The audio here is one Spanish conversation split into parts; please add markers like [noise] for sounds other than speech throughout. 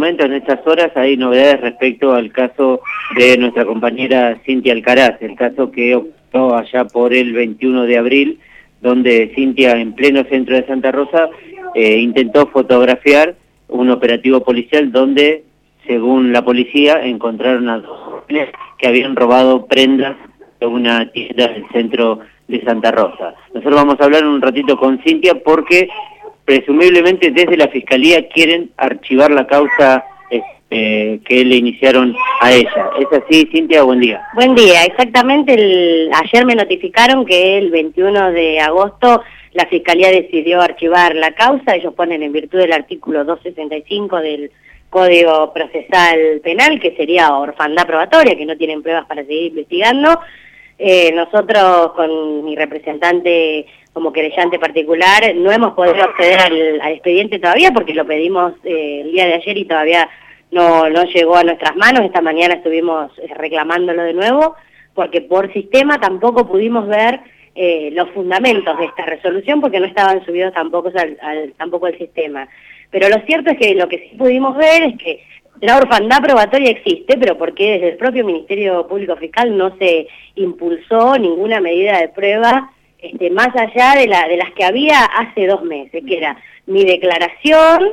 en estas horas, hay novedades respecto al caso de nuestra compañera Cintia Alcaraz, el caso que ocurrió allá por el 21 de abril, donde Cintia, en pleno centro de Santa Rosa, eh, intentó fotografiar un operativo policial donde, según la policía, encontraron a dos jóvenes que habían robado prendas de una tienda del centro de Santa Rosa. Nosotros vamos a hablar un ratito con Cintia porque presumiblemente desde la Fiscalía quieren archivar la causa este, que le iniciaron a ella. ¿Es así, Cintia? Buen día. Buen día, exactamente. ayer me notificaron que el 21 de agosto la Fiscalía decidió archivar la causa. Ellos ponen en virtud del artículo 265 del Código Procesal Penal, que sería orfandad probatoria, que no tienen pruebas para seguir investigando. Eh, nosotros con mi representante como querellante particular no hemos podido acceder al, expediente todavía porque lo pedimos eh, el día de ayer y todavía no, no llegó a nuestras manos. Esta mañana estuvimos eh, reclamándolo de nuevo porque por sistema tampoco pudimos ver los fundamentos de esta resolución porque no estaban subidos tampoco tampoco al sistema. Pero lo cierto es que lo que sí pudimos ver es que la orfandad probatoria existe, pero porque desde el propio Ministerio Público Fiscal no se impulsó ninguna medida de prueba este, más allá de, la, de las que había hace dos meses, que era mi declaración,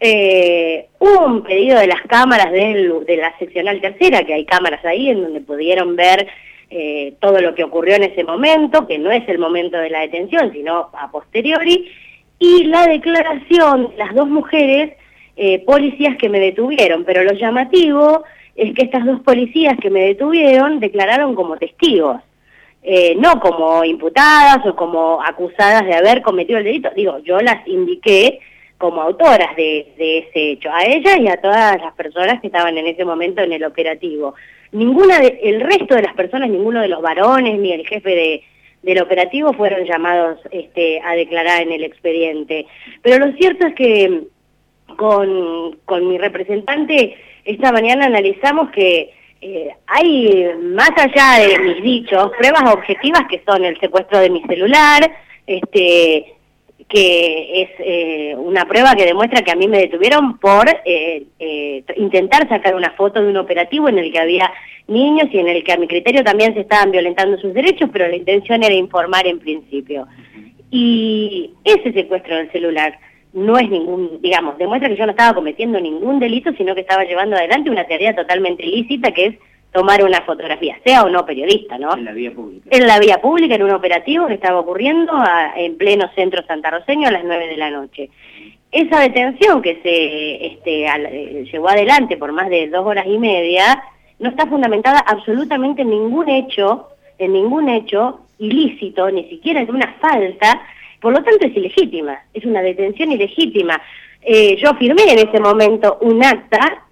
eh, un pedido de las cámaras de la seccional tercera, que hay cámaras ahí en donde pudieron ver eh, todo lo que ocurrió en ese momento, que no es el momento de la detención, sino a posteriori, y la declaración de las dos mujeres eh, policías que me detuvieron, pero lo llamativo es que estas dos policías que me detuvieron declararon como testigos, eh, no como imputadas o como acusadas de haber cometido el delito, digo, yo las indiqué como autoras de, ese hecho, a ellas y a todas las personas que estaban en ese momento en el operativo. Ninguna de, el resto de las personas, ninguno de los varones ni el jefe de, del operativo fueron llamados este, a declarar en el expediente. Pero lo cierto es que con, con mi representante esta mañana analizamos que eh, hay, más allá de mis dichos, pruebas objetivas que son el secuestro de mi celular, este, que es eh, una prueba que demuestra que a mí me detuvieron por eh, intentar sacar una foto de un operativo en el que había niños y en el que a mi criterio también se estaban violentando sus derechos, pero la intención era informar en principio. Y ese secuestro del celular no es ningún, digamos, demuestra que yo no estaba cometiendo ningún delito, sino que estaba llevando adelante una tarea totalmente ilícita que es tomar una fotografía, sea o no periodista, ¿no? En la vía pública. En la vía pública, en un operativo que estaba ocurriendo en pleno centro santarroseño a las 9 de la noche. Esa detención que se este, eh, llevó adelante por más de dos horas y media no está fundamentada absolutamente en ningún hecho, en ningún hecho ilícito, ni siquiera en una falta, por lo tanto es ilegítima, es una detención ilegítima. Eh, yo firmé en ese momento un acta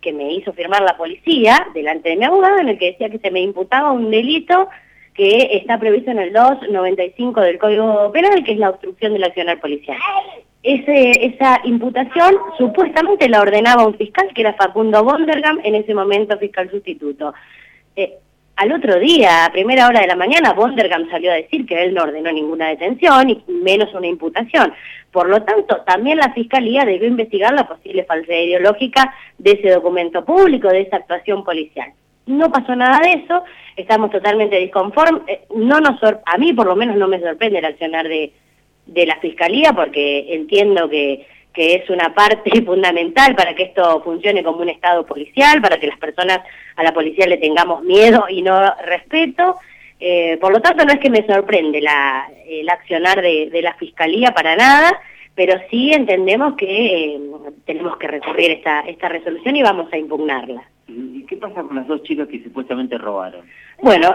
que me hizo firmar la policía delante de mi abogado en el que decía que se me imputaba un delito que está previsto en el 295 del Código Penal, que es la obstrucción del accionar policial. Esa imputación supuestamente la ordenaba un fiscal, que era Facundo Bondergam, en ese momento fiscal sustituto. Eh, al otro día, a primera hora de la mañana, Bondergam salió a decir que él no ordenó ninguna detención y menos una imputación. Por lo tanto, también la Fiscalía debió investigar la posible falsedad ideológica de ese documento público, de esa actuación policial. No pasó nada de eso, estamos totalmente disconformes. Eh, no nos a mí por lo menos no me sorprende el accionar de, de la Fiscalía porque entiendo que que es una parte [laughs] fundamental para que esto funcione como un Estado policial, para que las personas a la policía le tengamos miedo y no respeto. Eh, por lo tanto, no es que me sorprende la, el accionar de, la Fiscalía para nada, pero sí entendemos que eh, tenemos que recurrir esta, esta resolución y vamos a impugnarla. ¿Y qué pasa con las dos chicas que supuestamente robaron? Bueno,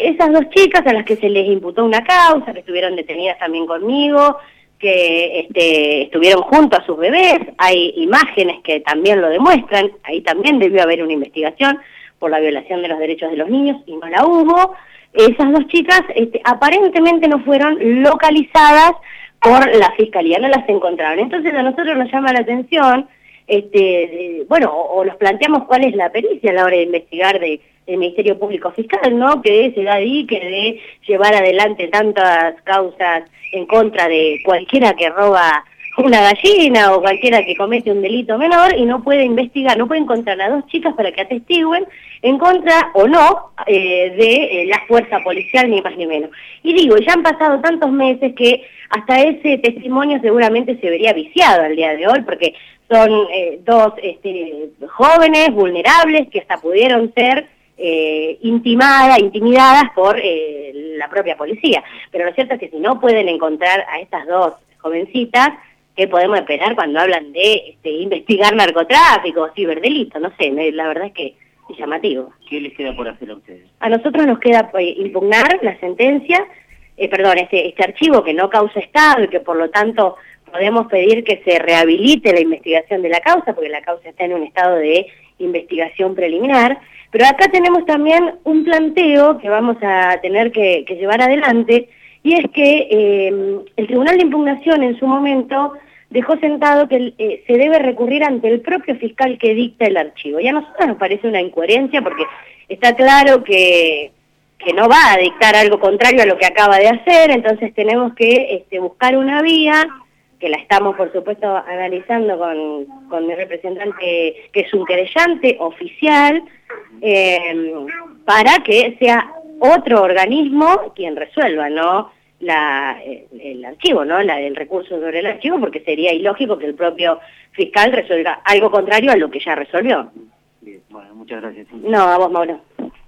esas dos chicas a las que se les imputó una causa, que estuvieron detenidas también conmigo, que este, estuvieron junto a sus bebés, hay imágenes que también lo demuestran, ahí también debió haber una investigación por la violación de los derechos de los niños y no la hubo. Esas dos chicas este, aparentemente no fueron localizadas por la fiscalía, no las encontraron. Entonces a nosotros nos llama la atención, este, bueno, o, nos planteamos cuál es la pericia a la hora de investigar de el Ministerio Público Fiscal, ¿no? Que se da ahí que de llevar adelante tantas causas en contra de cualquiera que roba una gallina o cualquiera que comete un delito menor y no puede investigar, no puede encontrar a dos chicas para que atestiguen en contra o no eh, de eh, la fuerza policial, ni más ni menos. Y digo, ya han pasado tantos meses que hasta ese testimonio seguramente se vería viciado al día de hoy, porque son eh, dos este, jóvenes vulnerables que hasta pudieron ser intimadas, intimidadas por la propia policía. Pero lo cierto es que si no pueden encontrar a estas dos jovencitas, ¿qué podemos esperar cuando hablan de este, investigar narcotráfico, ciberdelito? No sé, la verdad es que es llamativo. ¿Qué les queda por hacer a ustedes? A nosotros nos queda pues, impugnar la sentencia, eh, perdón, este, este archivo que no causa estado y que por lo tanto podemos pedir que se rehabilite la investigación de la causa, porque la causa está en un estado de investigación preliminar, pero acá tenemos también un planteo que vamos a tener que llevar adelante, y es que eh, el Tribunal de Impugnación en su momento dejó sentado que eh, se debe recurrir ante el propio fiscal que dicta el archivo. Y a nosotros nos parece una incoherencia porque está claro que, que no va a dictar algo contrario a lo que acaba de hacer, entonces tenemos que este, buscar una vía que la estamos por supuesto analizando con, con mi representante, que es un querellante oficial, eh, para que sea otro organismo quien resuelva, ¿no? La, el, archivo, ¿no? La, el recurso sobre el archivo, porque sería ilógico que el propio fiscal resuelva algo contrario a lo que ya resolvió. Bien, bueno, muchas gracias. No, a vos, Mauro.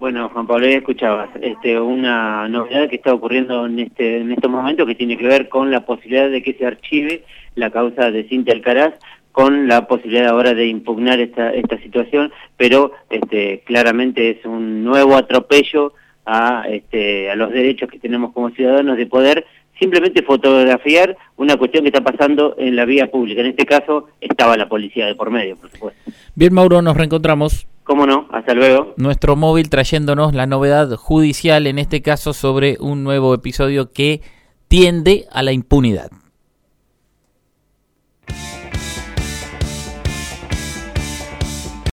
Bueno, Juan Pablo, ya escuchabas este, una novedad que está ocurriendo en, este, en estos momentos que tiene que ver con la posibilidad de que se archive la causa de Cintia Alcaraz con la posibilidad ahora de impugnar esta, esta situación, pero este, claramente es un nuevo atropello a, este, a los derechos que tenemos como ciudadanos de poder simplemente fotografiar una cuestión que está pasando en la vía pública. En este caso estaba la policía de por medio, por supuesto. Bien, Mauro, nos reencontramos. ¿Cómo no? Hasta luego. Nuestro móvil trayéndonos la novedad judicial, en este caso sobre un nuevo episodio que tiende a la impunidad.